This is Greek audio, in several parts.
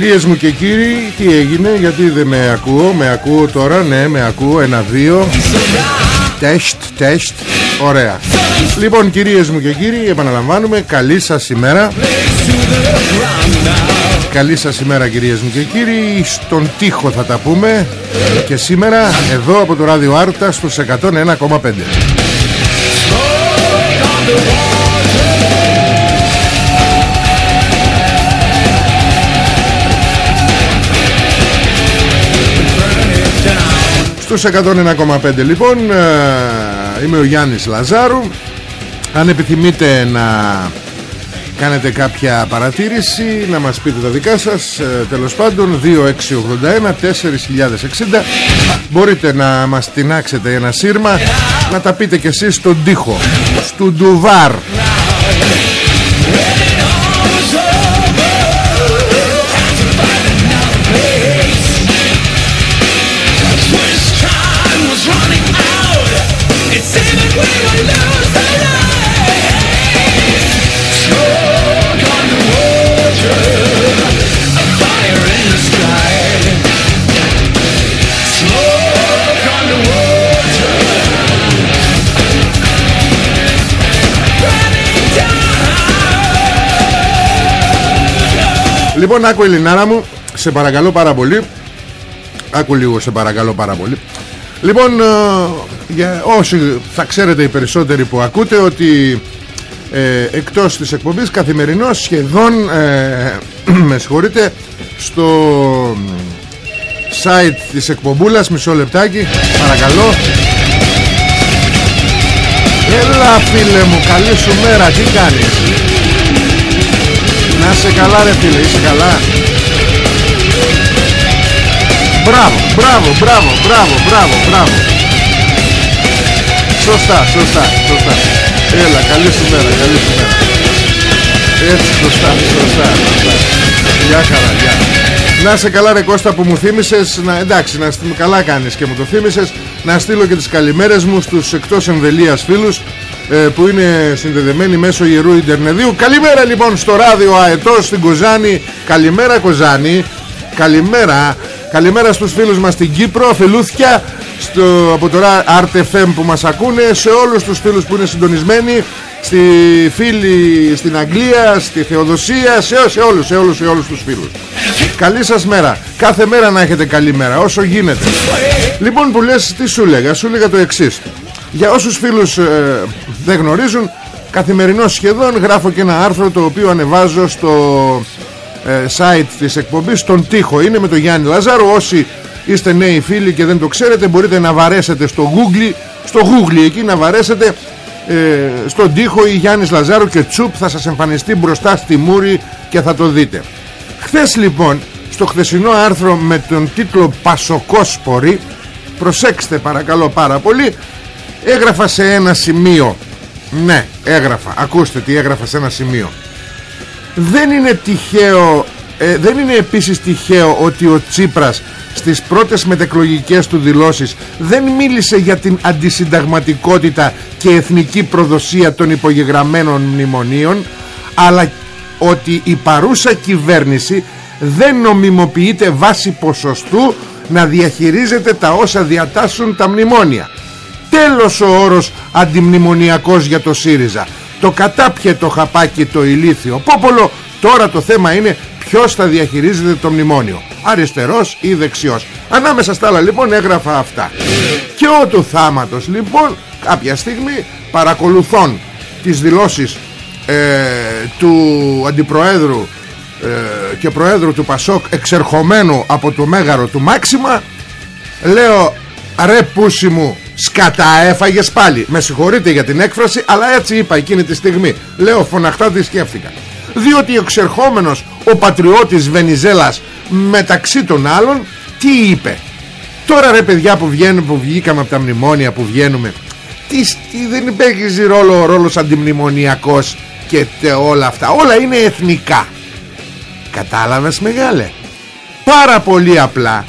Κυρίες μου και κύριοι, τι έγινε, γιατί δεν με ακούω, με ακούω τώρα, ναι, με ακούω, ένα, δύο, τεστ, τεστ, ωραία. Λοιπόν κυρίες μου και κύριοι, επαναλαμβάνουμε, καλή σας ημέρα. Καλή σας ημέρα κυρίες μου και κύριοι, στον τοίχο θα τα πούμε και σήμερα εδώ από το ράδιο Άρτα στους 101,5. Στους 101,5 λοιπόν ε, Είμαι ο Γιάννης Λαζάρου. Αν επιθυμείτε να Κάνετε κάποια παρατήρηση Να μας πείτε τα δικά σας ε, Τέλος πάντων 2681 4060 Μπορείτε να μας τεινάξετε ένα σύρμα Να τα πείτε κι εσείς στον τοίχο Στου ντουβάρ Λοιπόν άκου Ελληνάρα μου Σε παρακαλώ πάρα πολύ. Άκου λίγο σε παρακαλώ πάρα πολύ. Λοιπόν ε, για όσοι θα ξέρετε οι περισσότεροι που ακούτε Ότι ε, εκτός της εκπομπής καθημερινώς σχεδόν ε, με συγχωρείτε στο site της εκπομπούλας μισό λεπτάκι παρακαλώ. Έλα φίλε μου καλή σου μέρα τι κάνεις; Να σε καλά ρε φίλε είσαι καλά. Μπράβο μπράβο μπράβο μπράβο μπράβο μπράβο. Σωστά σωστά σωστά. Έλα καλή σου μέρα καλή σου μέρα. Έτσι σωστά σωστά σωστά. Γεια χαρά γεια. Να σε καλά ρε Κώστα που μου θύμισες να, Εντάξει να καλά κάνεις και μου το θύμισες. Να στείλω και τις καλημέρες μου Στους εκτός εμβελίας φίλους. ε, Που είναι συνδεδεμένοι μέσω Ιερού Ιντερνεδίου Καλημέρα λοιπόν στο ράδιο Αετός στην Κοζάνη Καλημέρα Κοζάνη Καλημέρα Καλημέρα στους φίλους μας στην Κύπρο Φιλούθια στο, Από τώρα RTFM που μας ακούνε Σε όλους τους φίλους που είναι συντονισμένοι στη φίλη στην Αγγλία, στη Θεοδοσία, σε, σε όλους, σε όλους, σε όλους τους φίλους. Καλή σας μέρα. Κάθε μέρα να έχετε καλή μέρα, όσο γίνεται. Λοιπόν που λες, τι σου λέγα, σου λέγα το εξής. Για όσους φίλους ε, δεν γνωρίζουν, καθημερινό σχεδόν γράφω και ένα άρθρο το οποίο ανεβάζω στο ε, site της εκπομπής, στον τοίχο. Είναι με τον Γιάννη Λαζάρο, όσοι είστε νέοι φίλοι και δεν το ξέρετε μπορείτε να βαρέσετε στο Google, στο Google εκεί να βαρέσετε ε, στον τοίχο η Γιάννης Λαζάρου και τσουπ θα σας εμφανιστεί μπροστά στη μούρη και θα το δείτε. Χθες λοιπόν στο χθεσινό άρθρο με τον τίτλο Πασοκόσπορη προσέξτε παρακαλώ πάρα πολύ έγραφα σε ένα σημείο. Ναι έγραφα. Ακούστε τι έγραφα σε ένα σημείο. Δεν είναι τυχαίο ε, δεν είναι επίσης τυχαίο ότι ο Τσίπρας στις πρώτες μετεκλογικές του δηλώσεις δεν μίλησε για την αντισυνταγματικότητα και εθνική προδοσία των υπογεγραμμένων μνημονίων αλλά ότι η παρούσα κυβέρνηση δεν νομιμοποιείται βάση ποσοστού να διαχειρίζεται τα όσα διατάσσουν τα μνημόνια. Τέλος ο όρος αντιμνημονιακός για το ΣΥΡΙΖΑ. Το κατάπιε χαπάκι το ηλίθιο Πόπολο τώρα το θέμα είναι ποιος θα διαχειρίζεται το μνημόνιο. Αριστερός ή δεξιός. Ανάμεσα στα άλλα λοιπόν έγραφα αυτά. Και ο του θάματος λοιπόν κάποια στιγμή παρακολουθών τις δηλώσεις ε, του αντιπροέδρου ε, και προέδρου του Πασόκ εξερχομένου από το μέγαρο του Μάξιμα λέω ρε πούσι μου σκατά έφαγες πάλι. Με συγχωρείτε για την έκφραση αλλά έτσι είπα εκείνη τη στιγμή. Λέω φωναχτά τη σκέφτηκα. Διότι ο εξερχόμενος ο πατριώτης Βενιζέλας μεταξύ των άλλων τι είπε; Τώρα ρε παιδιά που βγαίνουν που βγήκαμε από τα μνημόνια που βγαίνουμε τι, τι δεν παίζει ρόλο ο ρόλος αντιμνημονιακός και όλα αυτά. Όλα είναι εθνικά. Κατάλαβες μεγάλε; Πάρα πολύ απλά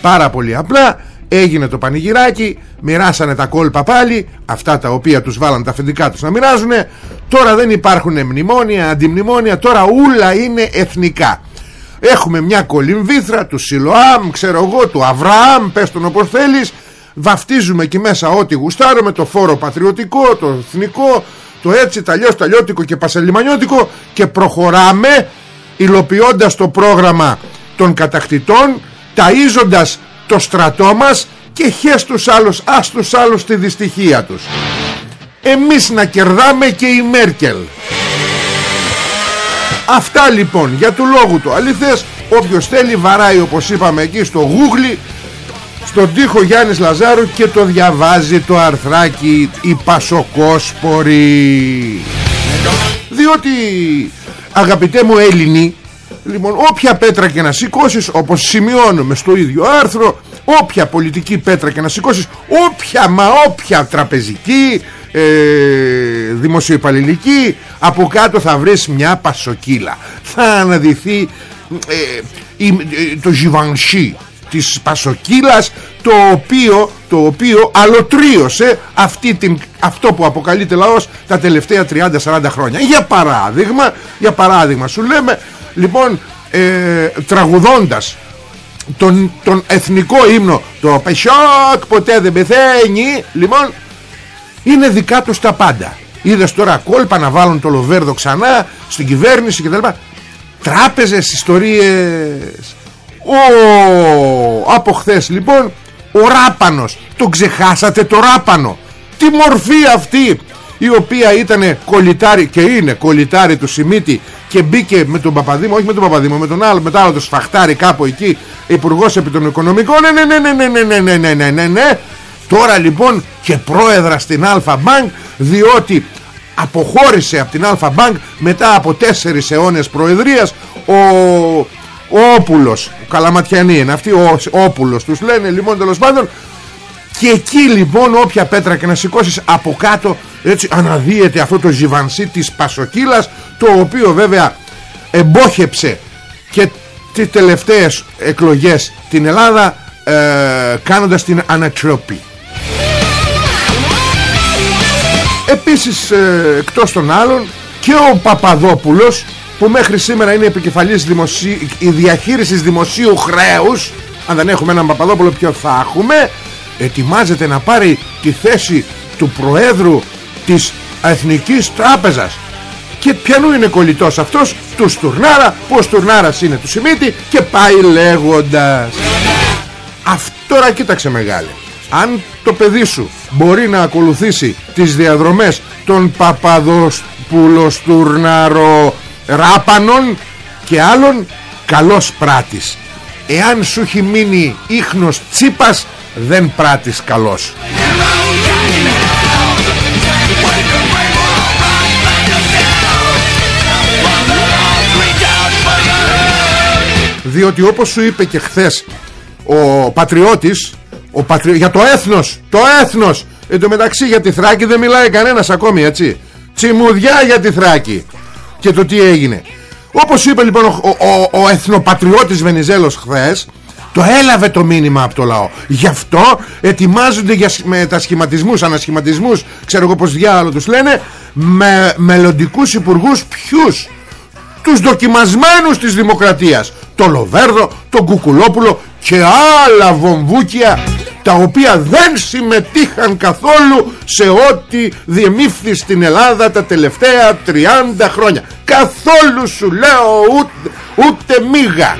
πάρα πολύ απλά έγινε το πανηγυράκι μοιράσανε τα κόλπα πάλι αυτά τα οποία τους βάλαν τα αφεντικά τους να μοιράζουν τώρα δεν υπάρχουν μνημόνια αντιμνημόνια τώρα ούλα είναι εθνικά. Έχουμε μια κολυμβήθρα του Σιλοάμ ξέρω εγώ του Αβραάμ πες τον όπως θέλεις. Βαφτίζουμε εκεί μέσα ό,τι γουστάρουμε το φόρο πατριωτικό το εθνικό το έτσι τα αλλιώς τα λιώτικο και πασαλιμανιώτικο και προχωράμε υλοποιώντας το πρόγραμμα των κατακτητών ταΐζοντας το στρατό μας και χες τους άλλους, ας τους άλλους τη δυστυχία τους. Εμείς να κερδάμε και η Μέρκελ. Αυτά λοιπόν για του λόγου του αλήθες Όποιος θέλει βαράει όπως είπαμε εκεί στο Google Στον τοίχο Γιάννης Λαζάρου Και το διαβάζει το αρθράκι Η Πασοκόσπορη Διότι αγαπητέ μου Έλληνοι Λοιπόν όποια πέτρα και να σηκώσεις Όπως σημειώνουμε στο ίδιο άρθρο Όποια πολιτική πέτρα και να σηκώσεις Όποια μα όποια τραπεζική ε, Δημοσιοϊπαλληλική Από κάτω θα βρεις μια πασοκύλα. Θα αναδυθεί ε, Το Γιβανσί της Πασοκύλας το οποίο, το οποίο αλωτρίωσε αυτή την, αυτό που αποκαλείται λαός τα τελευταία 30-40 χρόνια. Για παράδειγμα, για παράδειγμα σου λέμε λοιπόν ε, τραγουδώντας τον, τον εθνικό ύμνο το Πεσόκ ποτέ δεν πεθαίνει λοιπόν είναι δικά τους τα πάντα. Είδες τώρα κόλπα να βάλουν το Λοβέρδο ξανά στην κυβέρνηση κτλ. Τράπεζες ιστορίες. Ο, από χθες λοιπόν ο Ράπανος. Τον ξεχάσατε το Ράπανο. Τι μορφή αυτή η οποία ήταν κολλητάρι και είναι κολλητάρι του Σιμίτη και μπήκε με τον Παπαδήμο, όχι με τον Παπαδήμο, με τον άλλο, μετά το σφαχτάρι κάπου εκεί, υπουργό επί των οικονομικών. Ναι, ναι, ναι, ναι, ναι, ναι, ναι, ναι, ναι, ναι, ναι. Τώρα λοιπόν και πρόεδρα στην Αλφα Bank, διότι αποχώρησε από την Αλφα Bank μετά από τέσσερις αιώνες προεδρίας ο, ο Όπουλος, ο Καλαματιανή είναι αυτοί, ο Όπουλος τους λένε λοιπόν τέλος πάντων και εκεί λοιπόν όποια πέτρα και να σηκώσεις από κάτω έτσι αναδύεται αυτό το ζιβανσί της Πασοκύλας το οποίο βέβαια εμπόχεψε και τις τελευταίες εκλογές την Ελλάδα ε, κάνοντας την ανατροπή. Επίσης ε, εκτός των άλλων και ο Παπαδόπουλος που μέχρι σήμερα είναι επικεφαλής δημοσί... η διαχείρισης δημοσίου χρέους αν δεν έχουμε έναν Παπαδόπουλο ποιο θα έχουμε ετοιμάζεται να πάρει τη θέση του Προέδρου της Εθνικής Τράπεζας. Και ποιανού είναι κολλητός αυτός; Τους Στουρνάρα που ο Στουρνάρας είναι του Σιμίτη; Και πάει λέγοντας. Αυτό τώρα κοίταξε μεγάλε. Αν το παιδί σου μπορεί να ακολουθήσει τις διαδρομές των Παπαδοπουλοστουρνάρο Ράπανων και άλλων καλός πράτης. Εάν σου έχει μείνει ίχνος τσίπας δεν πράτης καλός διότι όπως σου είπε και χθες ο πατριώτης ο πατρι... για το έθνος το έθνος. Εν τω μεταξύ για τη Θράκη δεν μιλάει κανένας ακόμη έτσι. Τσιμουδιά για τη Θράκη και το τι έγινε. Όπως είπε λοιπόν ο, ο, ο, ο εθνοπατριώτης Βενιζέλος χθες το έλαβε το μήνυμα από το λαό. Γι' αυτό ετοιμάζονται για με τα σχηματισμούς, ανασχηματισμούς ξέρω εγώ πως διάλογο τους λένε με μελλοντικούς υπουργούς ποιους; Τους δοκιμασμένους της δημοκρατίας. Το Λοβέρδο, τον Κουκουλόπουλο και άλλα βομβούκια τα οποία δεν συμμετείχαν καθόλου σε ό,τι διεμήφθη στην Ελλάδα τα τελευταία 30 χρόνια. Καθόλου σου λέω ούτε, ούτε μίγα.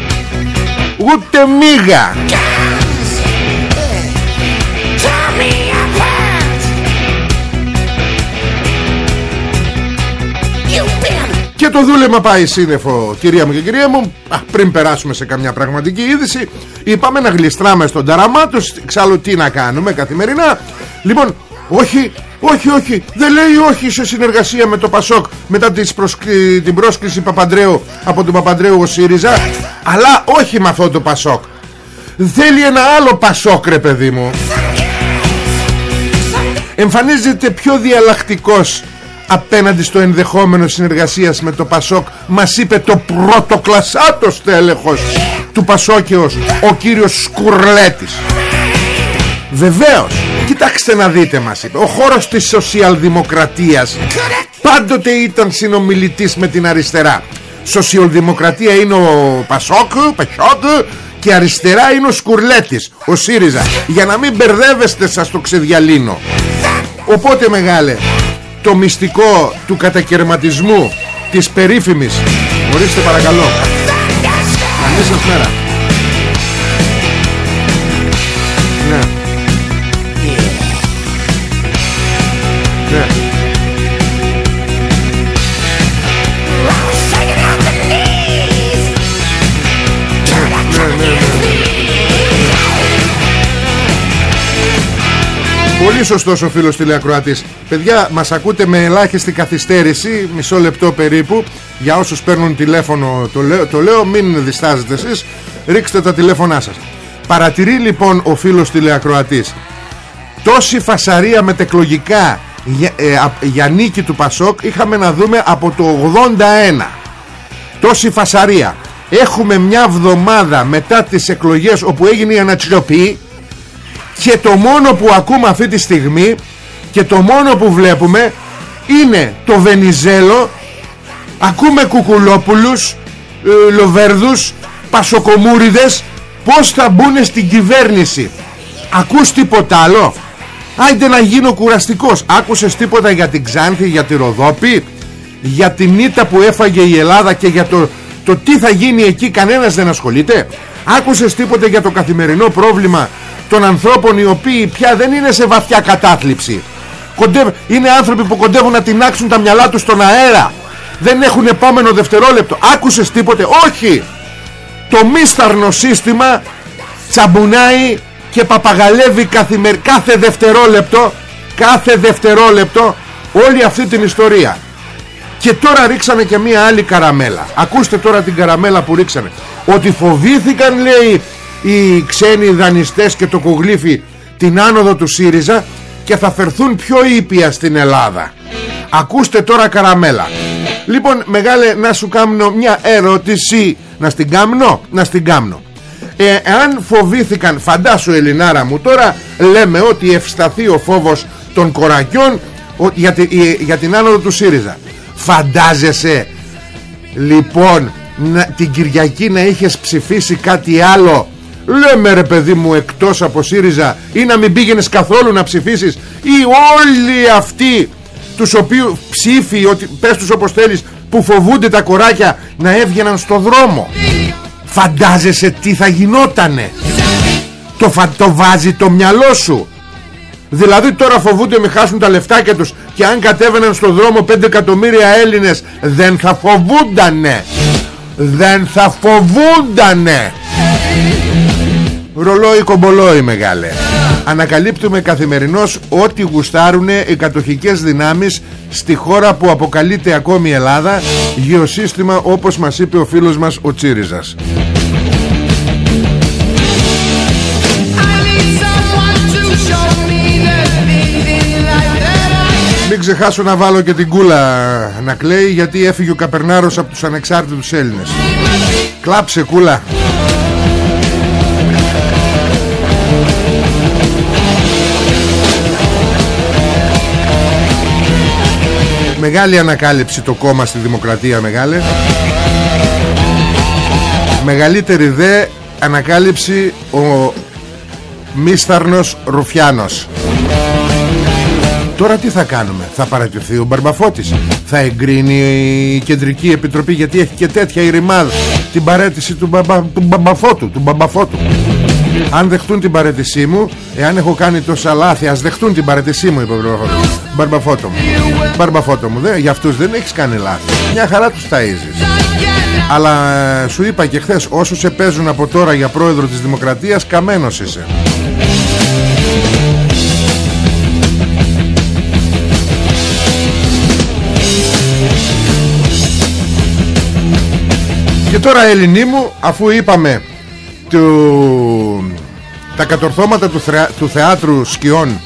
Ούτε μίγα Και το δούλεμα πάει σύννεφο κυρία μου και κυρία μου. Α, Πριν περάσουμε σε καμιά πραγματική είδηση Είπαμε να γλιστράμε στον ταραμά τους. Ξάλλου τι να κάνουμε καθημερινά. Λοιπόν όχι όχι όχι. Δεν λέει όχι σε συνεργασία με το Πασόκ Μετά την πρόσκληση Παπαντρέου Από τον Παπαντρέου ο ΣΥΡΙΖΑ. Αλλά όχι με αυτό το Πασόκ. Θέλει ένα άλλο Πασόκ ρε παιδί μου. Εμφανίζεται πιο διαλλακτικός απέναντι στο ενδεχόμενο συνεργασίας με το Πασόκ μας είπε το πρωτοκλασάτος τέλεχος του Πασόκεως ο κύριος Σκουρλέτης. Βεβαίως κοιτάξτε να δείτε μας είπε ο χώρος της σοσιαλδημοκρατίας πάντοτε ήταν συνομιλητής με την αριστερά. Σοσιαλδημοκρατία είναι ο Πασόκ, Πασόκ και αριστερά είναι ο Σκουρλέτης ο ΣΥΡΙΖΑ. Για να μην μπερδεύεστε σας το ξεδιαλύνω. Οπότε μεγάλε το μυστικό του κατακαιρματισμού της περίφημης. Ορίστε παρακαλώ. Καλή σας μέρα. Ναι. Ναι Πολύ σωστός ο φίλος τηλεακροατής. Παιδιά μας ακούτε με ελάχιστη καθυστέρηση Μισό λεπτό περίπου. Για όσους παίρνουν τηλέφωνο το λέω, το λέω μην διστάζετε εσείς. Ρίξτε τα τηλέφωνά σας. Παρατηρεί λοιπόν ο φίλος τηλεακροατής Τόση φασαρία μετεκλογικά για, ε, για νίκη του Πασόκ Είχαμε να δούμε από το 81 Τόση φασαρία. Έχουμε μια βδομάδα μετά τις εκλογές Όπου έγινε η ανατσιροπή και το μόνο που ακούμε αυτή τη στιγμή και το μόνο που βλέπουμε είναι το Βενιζέλο. Ακούμε κουκουλόπουλους ε, λοβέρδους πασοκομούριδες. Πως θα μπουν στην κυβέρνηση. Ακούς τίποτα άλλο; Άιντε να γίνω κουραστικός. Άκουσες τίποτα για την Ξάνθη για τη Ροδόπη για την ήττα που έφαγε η Ελλάδα και για το, το τι θα γίνει εκεί κανένας δεν ασχολείται; Άκουσες τίποτα για το καθημερινό πρόβλημα των ανθρώπων οι οποίοι πια δεν είναι σε βαθιά κατάθλιψη. Είναι άνθρωποι που κοντεύουν να τεινάξουν τα μυαλά τους στον αέρα. Δεν έχουν επόμενο δευτερόλεπτο. Άκουσες τίποτε; Όχι. Το μίσταρνο σύστημα τσαμπουνάει και παπαγαλεύει καθημερ... κάθε δευτερόλεπτο κάθε δευτερόλεπτο όλη αυτή την ιστορία. Και τώρα ρίξανε και μία άλλη καραμέλα. Ακούστε τώρα την καραμέλα που ρίξανε. Ότι φοβήθηκαν λέει οι ξένοι δανειστές και το κουγλίφι την άνοδο του ΣΥΡΙΖΑ και θα φερθούν πιο ήπια στην Ελλάδα. Ακούστε τώρα καραμέλα. Λοιπόν μεγάλε να σου κάνω μια ερώτηση. Να στην κάμνω να στην κάμνω. Ε, αν φοβήθηκαν φαντάσου Ελληνάρα μου τώρα λέμε ότι ευσταθεί ο φόβος των κορακιών για, για την άνοδο του ΣΥΡΙΖΑ. Φαντάζεσαι λοιπόν να, την Κυριακή να είχες ψηφίσει κάτι άλλο Λέμε ρε παιδί μου εκτός από ΣΥΡΙΖΑ Ή να μην πήγαινες καθόλου να ψηφίσεις Ή όλοι αυτοί τους οποίους ψήφοι ότι, πες τους όπως θέλεις που φοβούνται τα κοράκια να έβγαιναν στο δρόμο. Φαντάζεσαι τι θα γινότανε. Το, φα... το βάζει το μυαλό σου. Δηλαδή τώρα φοβούνται μη χάσουν τα λεφτάκια τους Και αν κατέβαιναν στο δρόμο 5 εκατομμύρια Έλληνες Δεν θα φοβούντανε. Δεν θα φοβούντανε Ρολόι κομπολόι μεγάλε Ανακαλύπτουμε καθημερινώς Ό,τι γουστάρουνε οι κατοχικές δυνάμεις Στη χώρα που αποκαλείται ακόμη η Ελλάδα Γεωσύστημα όπως μας είπε ο φίλος μας ο Τσίριζας Μην ξεχάσω να βάλω και την κούλα να κλαίει γιατί έφυγε ο Καπερνάρος από τους ανεξάρτητους Έλληνες. Κλάψε κούλα. Μεγάλη ανακάλυψη το κόμμα στη Δημοκρατία μεγάλε. Μεγαλύτερη δε ανακάλυψη ο Μίσταρνος Ρουφιάνος. Τώρα τι θα κάνουμε; Θα παρατηθεί ο Μπαρμπαφώτης. Θα εγκρίνει η Κεντρική Επιτροπή Γιατί έχει και τέτοια η Ρημάδ Την παρέτηση του, μπαμπα, του Μπαμπαφώτου Του Μπαμπαφώτου. Αν δεχτούν την παρέτησή μου Εάν έχω κάνει τόσα λάθη Ας δεχτούν την παρέτησή μου είπε ο Μπαρμπαφώτο μου. Μπαρμπαφώτο μου. Δε, Για αυτούς δεν έχεις κάνει λάθη. Μια χαρά τους ταΐζεις. Αλλά ε, σου είπα και χθες Όσους σε παίζουν από τώρα για πρόεδρο της Δημοκρατίας Καμένος είσαι. Και τώρα Ελληνί μου Αφού είπαμε του, Τα κατορθώματα του, του θεάτρου σκιών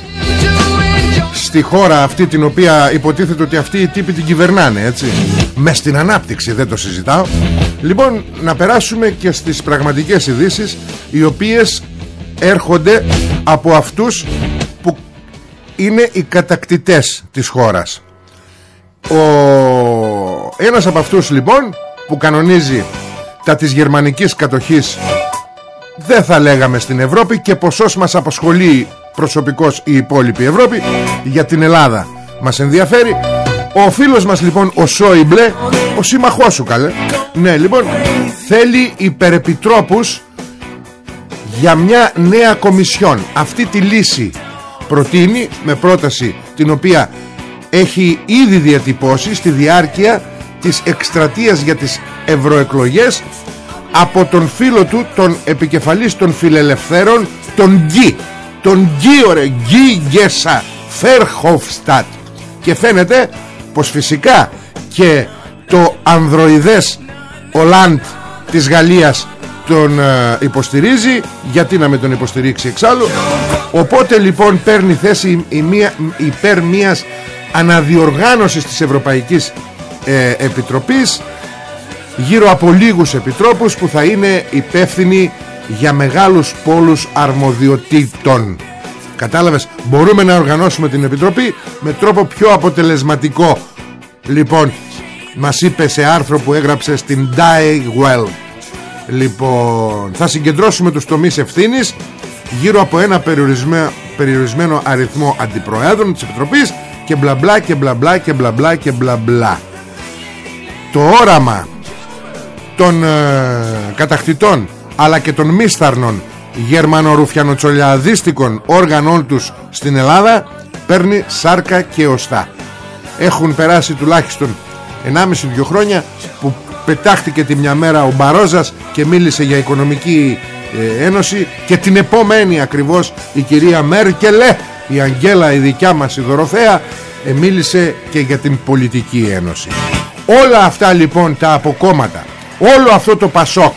Στη χώρα αυτή την οποία υποτίθεται ότι αυτοί οι τύποι την κυβερνάνε έτσι. Μες στην ανάπτυξη δεν το συζητάω. Λοιπόν να περάσουμε και στις πραγματικές ειδήσεις Οι οποίες έρχονται από αυτούς που είναι οι κατακτητές της χώρας. Ο ένας από αυτούς λοιπόν που κανονίζει τα της γερμανικής κατοχής δεν θα λέγαμε στην Ευρώπη και ποσός μας απασχολεί προσωπικός η υπόλοιπη Ευρώπη για την Ελλάδα. Μας ενδιαφέρει. Ο φίλος μας λοιπόν ο Σόιμπλε ο σύμμαχός σου καλέ. Ναι λοιπόν θέλει υπερεπιτρόπους για μια νέα κομισιόν. Αυτή τη λύση προτείνει με πρόταση την οποία έχει ήδη διατυπώσει στη διάρκεια της εκστρατείας για τις ευρωεκλογές από τον φίλο του τον επικεφαλής των φιλελευθέρων τον Γκί. Τον Γκί ωραία Γκί Γκέσα Φέρχοφστατ. Και φαίνεται πως φυσικά και το ανδροειδές Ολάντ της Γαλλίας τον ε, υποστηρίζει. Γιατί να με τον υποστηρίξει εξάλλου; Οπότε λοιπόν παίρνει θέση η μία, υπέρ μιας αναδιοργάνωσης της Ευρωπαϊκής ε, Επιτροπής γύρω από λίγους επιτρόπους που θα είναι υπεύθυνοι για μεγάλους πόλους αρμοδιοτήτων. Κατάλαβες μπορούμε να οργανώσουμε την Επιτροπή με τρόπο πιο αποτελεσματικό. Λοιπόν μας είπε σε άρθρο που έγραψε στην Die Well λοιπόν θα συγκεντρώσουμε τους τομείς ευθύνης γύρω από ένα περιορισμένο, περιορισμένο αριθμό αντιπροέδρων της Επιτροπής και μπλα μπλα και μπλα μπλα και μπλα μπλα και μπλα μπλα. Το όραμα των ε, κατακτητών αλλά και των μίσταρνων γερμανορουφιανοτσολιαδίστικων όργανών τους στην Ελλάδα παίρνει σάρκα και οστά. Έχουν περάσει τουλάχιστον 1,5-2 χρόνια που πετάχτηκε τη μια μέρα ο Μπαρόζας και μίλησε για οικονομική ε, ένωση και την επόμενη ακριβώς η κυρία Μέρκελε η Αγγέλα η δικιά μας η Δωροθέα ε, μίλησε και για την πολιτική ένωση. Όλα αυτά λοιπόν τα αποκόμματα όλο αυτό το πασόκ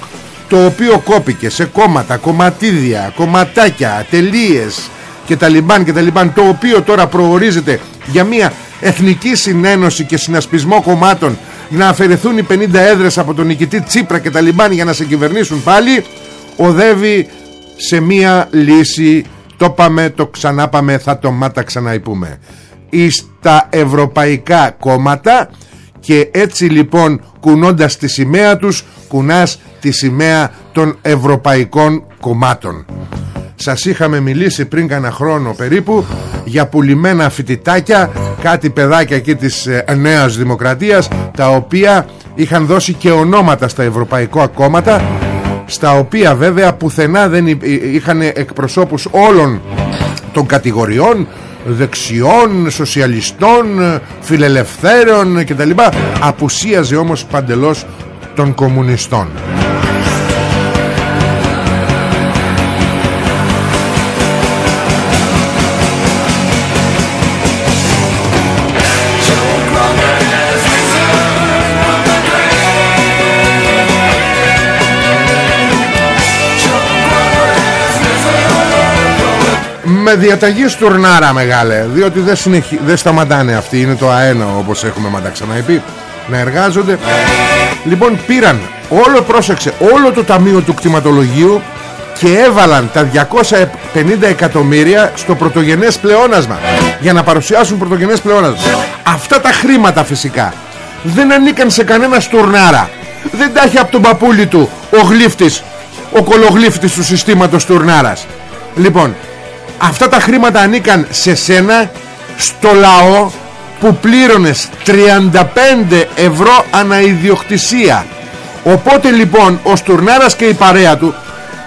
το οποίο κόπηκε σε κόμματα, κομματίδια, κομματάκια, τελείες και τα λιμπάν και τα λιμπάν το οποίο τώρα προορίζεται για μια εθνική συνένωση και συνασπισμό κομμάτων να αφαιρεθούν οι 50 έδρες από τον νικητή Τσίπρα και τα λιμπάν για να σε κυβερνήσουν πάλι οδεύει σε μια λύση. Το πάμε, το ξανάπαμε, θα το μάτα ξαναυπούμε εις τα ευρωπαϊκά κόμματα και έτσι λοιπόν κουνώντας τη σημαία τους κουνάς τη σημαία των ευρωπαϊκών κομμάτων. Σας είχαμε μιλήσει πριν κάνα χρόνο περίπου για πουλημένα φοιτητάκια κάτι παιδάκια εκεί της ε, Νέας Δημοκρατίας τα οποία είχαν δώσει και ονόματα στα ευρωπαϊκά κόμματα στα οποία βέβαια πουθενά δεν είχαν εκπροσώπους όλων των κατηγοριών δεξιών, σοσιαλιστών, φιλελευθέρων κτλ. Απουσίαζε όμως παντελώς των κομμουνιστών. Με διαταγή στουρνάρα μεγάλε Διότι δεν, συνεχι... δεν σταματάνε αυτοί Είναι το αένα όπως έχουμε μαντά ξαναεπεί Να εργάζονται. Λοιπόν πήραν όλο πρόσεξε Όλο το ταμείο του κτηματολογίου Και έβαλαν τα 250 εκατομμύρια Στο πρωτογενές πλεόνασμα Για να παρουσιάσουν πρωτογενές πλεόνασμα. Αυτά τα χρήματα φυσικά Δεν ανήκαν σε κανένα στουρνάρα. Δεν τα έχει από τον παππούλι του Ο γλύφτης Ο κολογλύφτης του συστήματος τουρνάρας Λοιπόν Αυτά τα χρήματα ανήκαν σε σένα Στο λαό Που πλήρωνες 35 ευρώ αναειδιοκτησία. Οπότε λοιπόν Ο Στουρνάρας και η παρέα του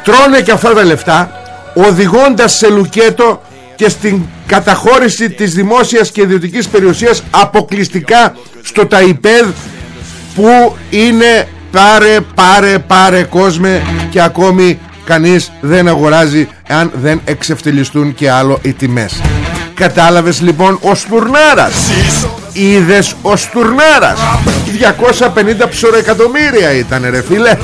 Τρώνε και αυτά τα λεφτά Οδηγώντας σε λουκέτο Και στην καταχώρηση της δημόσιας και ιδιωτικής περιουσίας Αποκλειστικά στο ΤΑΙΠΕΔ Που είναι πάρε πάρε πάρε κόσμε Και ακόμη κανείς δεν αγοράζει αν δεν εξευτελιστούν και άλλο οι τιμές. Κατάλαβες λοιπόν ο Στουρνάρας; Είδες ο Στουρνάρας; 250 ψωρεκατομμύρια ήταν ρε φίλε.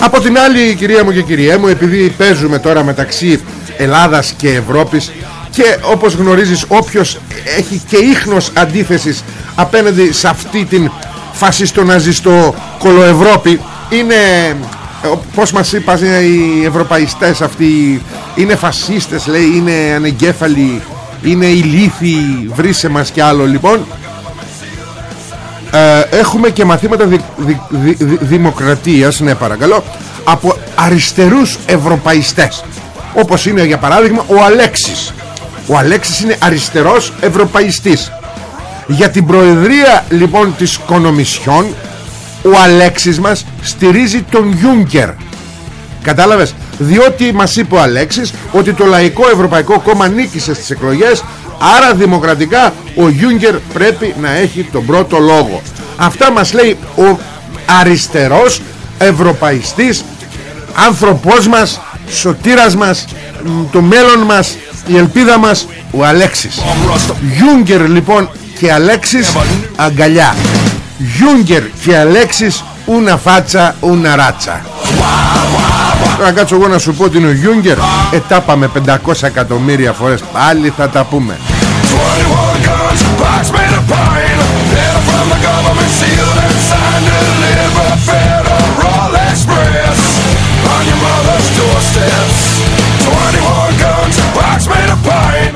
Από την άλλη κυρία μου και κυρία μου Επειδή παίζουμε τώρα μεταξύ Ελλάδας και Ευρώπης Και όπως γνωρίζεις όποιος έχει και ίχνος αντίθεσης Απέναντι σε αυτή την φασιστο-ναζιστο κολοευρώπη είναι πως μας είπαν οι ευρωπαϊστές αυτοί είναι φασίστες λέει είναι ανεγκέφαλοι είναι ηλίθιοι βρίσε μας κι άλλο. Λοιπόν ε, έχουμε και μαθήματα δι, δημοκρατίας ναι παρακαλώ από αριστερούς ευρωπαϊστές. Όπως είναι για παράδειγμα ο Αλέξης ο Αλέξης είναι αριστερός ευρωπαϊστής. Για την προεδρία λοιπόν της Κονομισιόν Ο Αλέξης μας στηρίζει τον Γιούγκερ. Κατάλαβες; Διότι μας είπε ο Αλέξης Ότι το Λαϊκό Ευρωπαϊκό Κόμμα νίκησε στις εκλογές Άρα δημοκρατικά ο Γιούγκερ πρέπει να έχει τον πρώτο λόγο. Αυτά μας λέει ο αριστερός Ευρωπαϊστής Άνθρωπός μας Σωτήρας μας Το μέλλον μας Η ελπίδα μας Ο Αλέξης. Γιούγκερ λοιπόν και Αλέξης αγκαλιά. Γιούγκερ και Αλέξης ούνα φάτσα ούνα ράτσα. Τώρα κάτσω εγώ να σου πω ότι είναι ο Γιούγκερ. Ετάπα με 500 εκατομμύρια φορές. Πάλι θα τα πούμε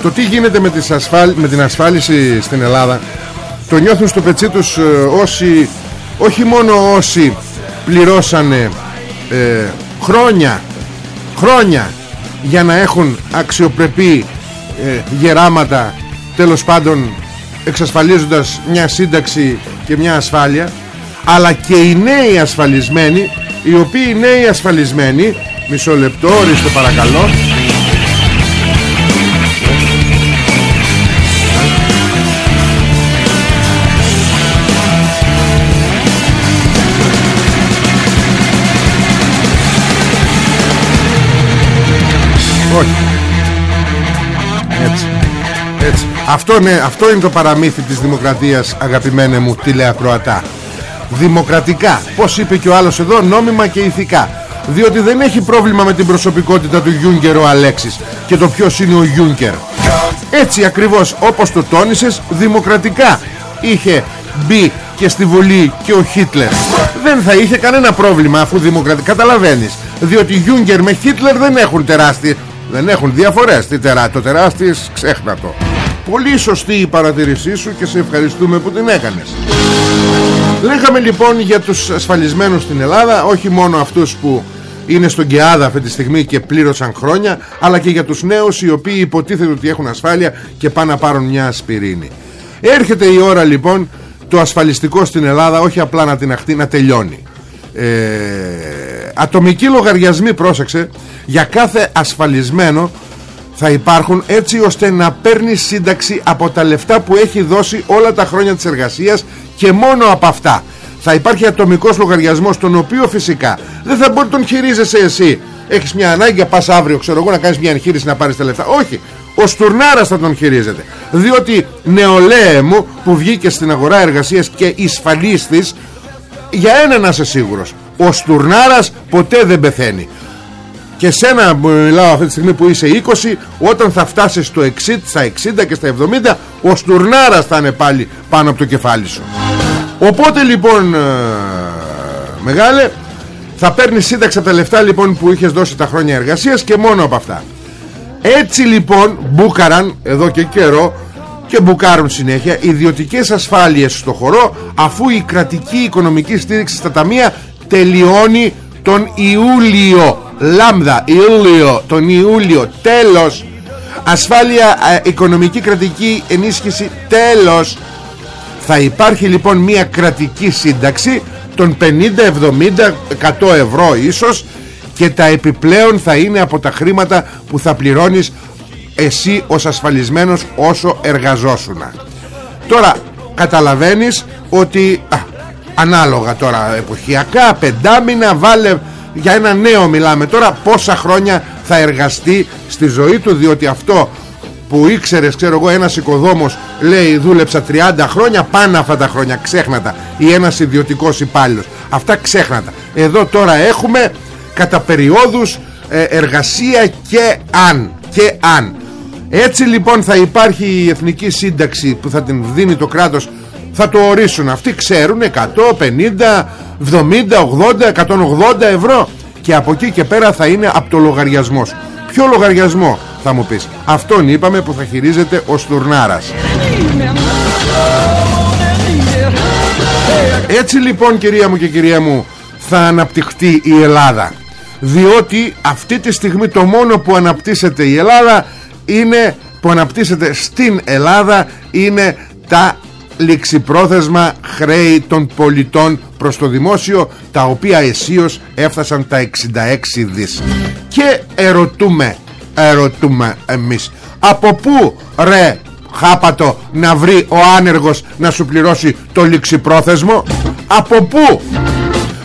Το τι γίνεται με, τις ασφάλ... με την ασφάλιση στην Ελλάδα Το νιώθουν στο πετσί τους ε, όσοι Όχι μόνο όσοι πληρώσανε ε, χρόνια Χρόνια για να έχουν αξιοπρεπή ε, γεράματα Τέλος πάντων εξασφαλίζοντας μια σύνταξη και μια ασφάλεια αλλά και οι νέοι ασφαλισμένοι οι οποίοι νέοι ασφαλισμένοι μισό λεπτό ορίστε παρακαλώ Όχι. Έτσι. Έτσι. Αυτό, ναι, αυτό είναι το παραμύθι της δημοκρατίας Αγαπημένε μου τηλεακροατά. Δημοκρατικά. Πως είπε και ο άλλος εδώ νόμιμα και ηθικά. Διότι δεν έχει πρόβλημα με την προσωπικότητα του Γιούγκερ ο Αλέξης Και το ποιος είναι ο Γιούγκερ. Έτσι ακριβώς όπως το τόνισες Δημοκρατικά είχε μπει και στη Βουλή και ο Χίτλερ. Δεν θα είχε κανένα πρόβλημα αφού δημοκρατικά καταλαβαίνεις. Διότι Γιούγκερ με Χίτλερ δεν έχουν τεράστιες δεν έχουν διαφορές. Τι τερά, Το τεράστιες ξέχνα το. Πολύ σωστή η παρατηρήσή σου Και σε ευχαριστούμε που την έκανες. Λέγαμε λοιπόν για τους ασφαλισμένους στην Ελλάδα όχι μόνο αυτούς που είναι στον ΚΕΑΔΑ αυτή τη στιγμή και πλήρωσαν χρόνια αλλά και για τους νέους οι οποίοι υποτίθεται ότι έχουν ασφάλεια και πάνε να πάρουν μια ασπιρίνη. Έρχεται η ώρα λοιπόν το ασφαλιστικό στην Ελλάδα όχι απλά να την αχτεί να τελειώνει. Ε, ατομικοί λογαριασμοί πρόσεξε για κάθε ασφαλισμένο θα υπάρχουν έτσι ώστε να παίρνει σύνταξη από τα λεφτά που έχει δώσει όλα τα χρόνια της εργασίας και μόνο από αυτά. Θα υπάρχει ατομικός λογαριασμός τον οποίο φυσικά δεν θα μπορεί τον χειρίζεσαι εσύ. Έχεις μια ανάγκη πας αύριο ξέρω εγώ να κάνεις μια εγχείρηση να πάρεις τα λεφτά. Όχι. Ο Στουρνάρας θα τον χειρίζεται. Διότι νεολαία μου που βγήκε στην αγορά εργασίας και εισφαλίστης για ένα να είσαι σίγουρος ο Στουρνάρας ποτέ δεν πεθαίνει. Και σένα μιλάω αυτή τη στιγμή που είσαι 20 όταν θα φτάσεις στο 60, στα 60 και στα 70 ο Στουρνάρας θα είναι πάλι πάνω από το κεφάλι σου. Οπότε λοιπόν ε, μεγάλε θα παίρνεις σύνταξη από τα λεφτά λοιπόν που είχες δώσει τα χρόνια εργασίας και μόνο από αυτά. Έτσι λοιπόν μπούκαραν εδώ και καιρό και μπουκάρουν συνέχεια ιδιωτικές ασφάλειες στο χωρό αφού η κρατική οικονομική στήριξη στα ταμεία τελειώνει τον Ιούλιο. Λάμδα, Ιούλιο, τον Ιούλιο τέλος. Ασφάλεια ε, οικονομική κρατική ενίσχυση τέλος. Θα υπάρχει λοιπόν μια κρατική σύνταξη των 50, 70, 100 ευρώ ίσως και τα επιπλέον θα είναι από τα χρήματα που θα πληρώνεις εσύ ως ασφαλισμένος όσο εργαζόσουνα. Τώρα καταλαβαίνεις ότι α, ανάλογα τώρα εποχιακά πεντάμινα βάλε για ένα νέο μιλάμε τώρα πόσα χρόνια θα εργαστεί στη ζωή του διότι αυτό που ήξερες ξέρω εγώ ένας οικοδόμος λέει δούλεψα 30 χρόνια πάνω αυτά τα χρόνια ξέχνατα. Ή ένας ιδιωτικός υπάλληλος. Αυτά ξέχνατα. Εδώ τώρα έχουμε κατά περιόδους ε, εργασία και αν και αν. Έτσι λοιπόν θα υπάρχει η εθνική σύνταξη που θα την δίνει το κράτος θα το ορίσουν αυτοί ξέρουν 150 70, 80, 180 ευρώ. Και από εκεί και πέρα θα είναι από το λογαριασμός. Ποιο λογαριασμό θα μου πεις. Αυτόν είπαμε που θα χειρίζεται ο Στουρνάρας. Έτσι λοιπόν κυρία μου και κυρία μου θα αναπτυχθεί η Ελλάδα. Διότι αυτή τη στιγμή το μόνο που αναπτύσσεται η Ελλάδα είναι που αναπτύσσεται στην Ελλάδα είναι τα ληξιπρόθεσμα χρέη των πολιτών προς το δημόσιο τα οποία αισίως έφτασαν τα 66 δις. Και ερωτούμε ερωτούμε εμείς από πού ρε χάπατο να βρει ο άνεργος να σου πληρώσει το ληξιπρόθεσμο; Από πού;